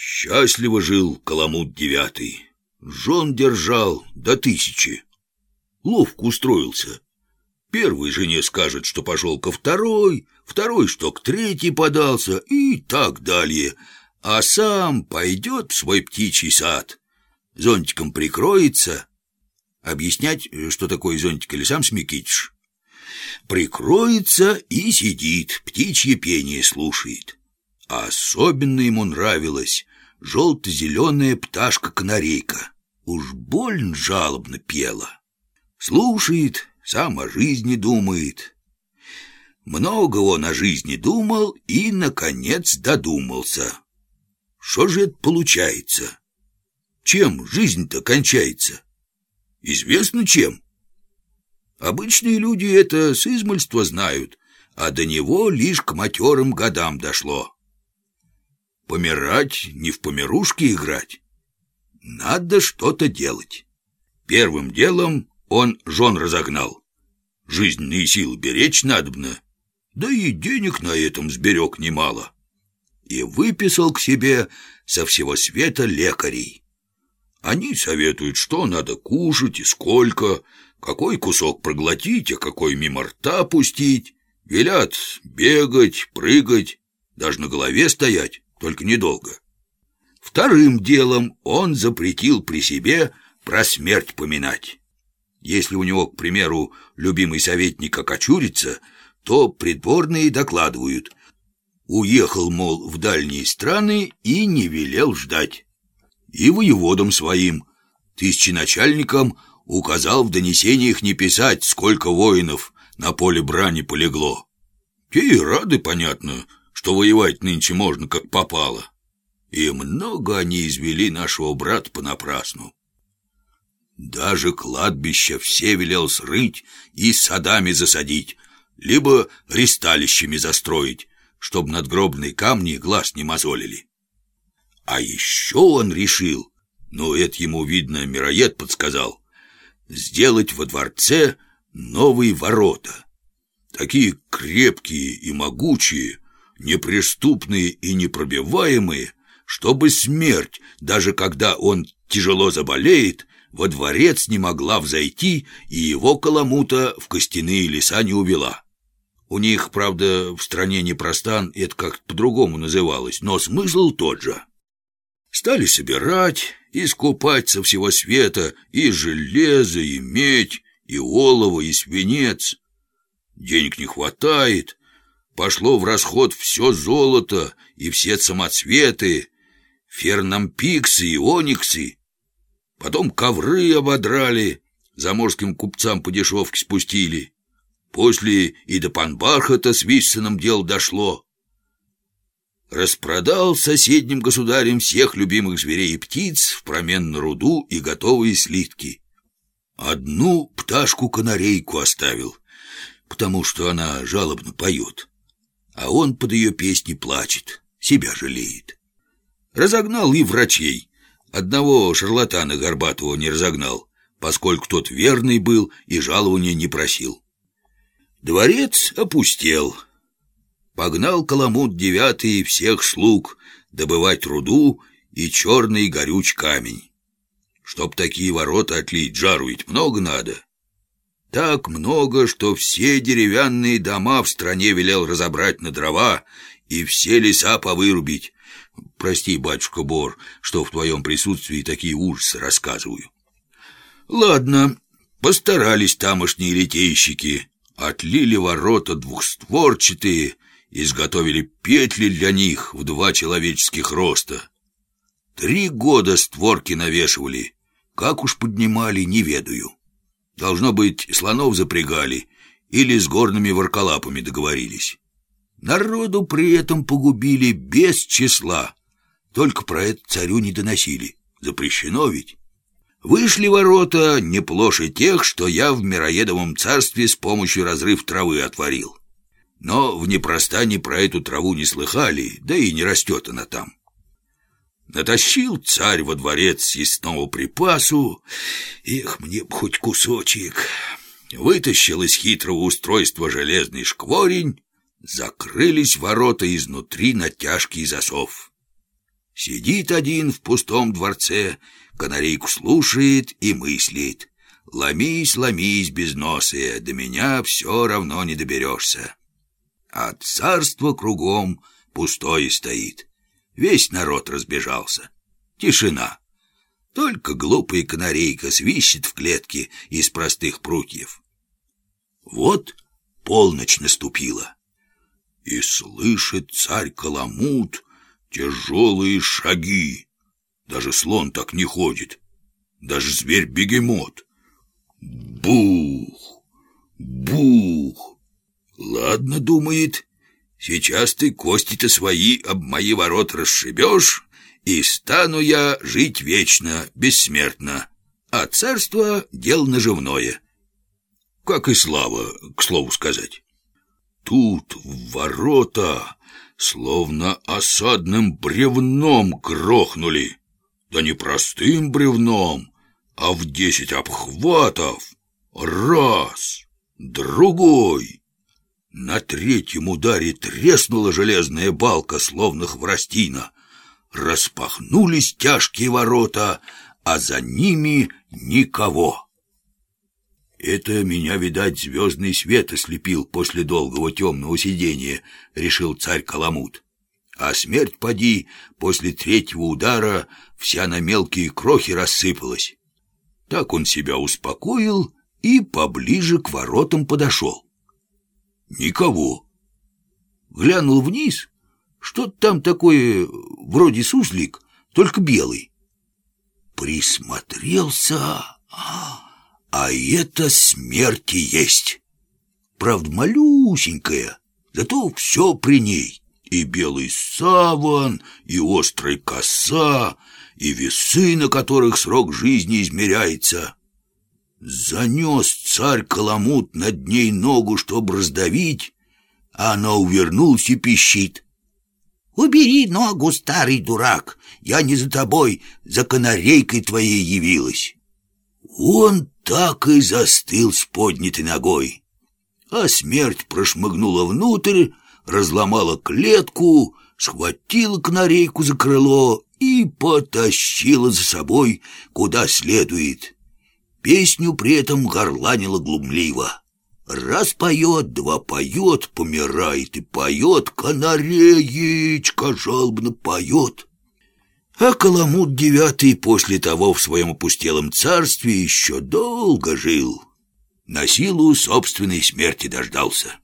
Счастливо жил Каламут девятый. Жен держал до тысячи. Ловко устроился. Первой жене скажет, что пошел ко второй, второй, что к третьей подался, и так далее. А сам пойдет в свой птичий сад. Зонтиком прикроется. Объяснять, что такое зонтик, или сам смекитишь? Прикроется и сидит, птичье пение слушает. А особенно ему нравилась желто-зеленая пташка-канарейка. Уж больно жалобно пела. Слушает, сам о жизни думает. Много он о жизни думал и, наконец, додумался. Что же это получается? Чем жизнь-то кончается? Известно чем. Обычные люди это с измольства знают, а до него лишь к матерым годам дошло. Помирать, не в помирушки играть. Надо что-то делать. Первым делом он жен разогнал. Жизненные силы беречь надобно, да и денег на этом сберег немало. И выписал к себе со всего света лекарей. Они советуют, что надо кушать и сколько, какой кусок проглотить, а какой мимо рта пустить. Велят бегать, прыгать, даже на голове стоять, только недолго. Вторым делом он запретил при себе про смерть поминать. Если у него, к примеру, любимый советник окочурится, то придворные докладывают. Уехал, мол, в дальние страны и не велел ждать. И воеводам своим, тысяченачальникам, указал в донесениях не писать, сколько воинов на поле брани полегло. Те и рады, понятно, что воевать нынче можно как попало. И много они извели нашего брата понапрасну. Даже кладбища все велел срыть и садами засадить, либо ристалищами застроить, чтобы надгробные камни глаз не мозолили. А еще он решил, ну, это ему, видно, мироед подсказал, сделать во дворце новые ворота. Такие крепкие и могучие, неприступные и непробиваемые, чтобы смерть, даже когда он тяжело заболеет, во дворец не могла взойти, и его каламута в костяные леса не увела. У них, правда, в стране не простан, это как-то по-другому называлось, но смысл тот же. Стали собирать и скупать со всего света и железо, и медь, и олово, и свинец. Денег не хватает, пошло в расход все золото и все самоцветы, фернампиксы и ониксы, Потом ковры ободрали, заморским купцам по дешевке спустили. После и до панбархата с Виссеном дело дошло. Распродал соседним государям всех любимых зверей и птиц в промен на руду и готовые слитки. Одну пташку-канарейку оставил, потому что она жалобно поет, а он под ее песни плачет, себя жалеет. Разогнал и врачей, Одного шарлатана Горбатого не разогнал, поскольку тот верный был и жалования не просил. Дворец опустел. Погнал Каламут девятый всех слуг добывать руду и черный горюч камень. Чтоб такие ворота отлить, жару ведь много надо. Так много, что все деревянные дома в стране велел разобрать на дрова и все леса повырубить, Прости, батюшка Бор, что в твоем присутствии такие ужасы рассказываю. Ладно, постарались тамошние литейщики. Отлили ворота двухстворчатые, изготовили петли для них в два человеческих роста. Три года створки навешивали. Как уж поднимали, не ведаю. Должно быть, слонов запрягали или с горными ворколапами договорились. Народу при этом погубили без числа. Только про это царю не доносили. Запрещено ведь. Вышли ворота не плоше тех, что я в Мироедовом царстве с помощью разрыв травы отворил. Но в непростане про эту траву не слыхали, да и не растет она там. Натащил царь во дворец съестного припасу. Эх, мне б хоть кусочек. Вытащил из хитрого устройства железный шкворень, закрылись ворота изнутри на тяжкий засов. Сидит один в пустом дворце, канарейку слушает и мыслит. Ломись, ломись, безносые, до меня все равно не доберешься. А царство кругом пустое стоит. Весь народ разбежался. Тишина. Только глупая канарейка свищет в клетке из простых прутьев. Вот полночь наступила. И слышит царь Каламут тяжелые шаги. Даже слон так не ходит. Даже зверь-бегемот. Бух! Бух! Ладно, думает, сейчас ты кости-то свои об мои ворота расшибешь, и стану я жить вечно, бессмертно, а царство — дело наживное. Как и слава, к слову сказать. Тут в ворота словно осадным бревном грохнули. Да не простым бревном, а в десять обхватов. Раз, другой. На третьем ударе треснула железная балка, словно хворостина. Распахнулись тяжкие ворота, а за ними никого. «Это меня, видать, звездный свет ослепил после долгого темного сидения», — решил царь Каламут. «А смерть, поди, после третьего удара вся на мелкие крохи рассыпалась». Так он себя успокоил и поближе к воротам подошел. Никого. Глянул вниз, что-то там такое, вроде суслик, только белый. Присмотрелся... А это смерти есть. Правда, малюсенькая, зато все при ней. И белый саван, и острая коса, и весы, на которых срок жизни измеряется. Занес царь Каламут над ней ногу, чтобы раздавить, а она увернулась и пищит. «Убери ногу, старый дурак, я не за тобой, за канарейкой твоей явилась». Он так и застыл с поднятой ногой. А смерть прошмыгнула внутрь, разломала клетку, схватила канарейку за крыло и потащила за собой куда следует. Песню при этом горланила глумливо. Раз поет, два поет, помирает и поет, канареечка жалобно поет. А Каламут девятый после того в своем опустелом царстве еще долго жил. На силу собственной смерти дождался.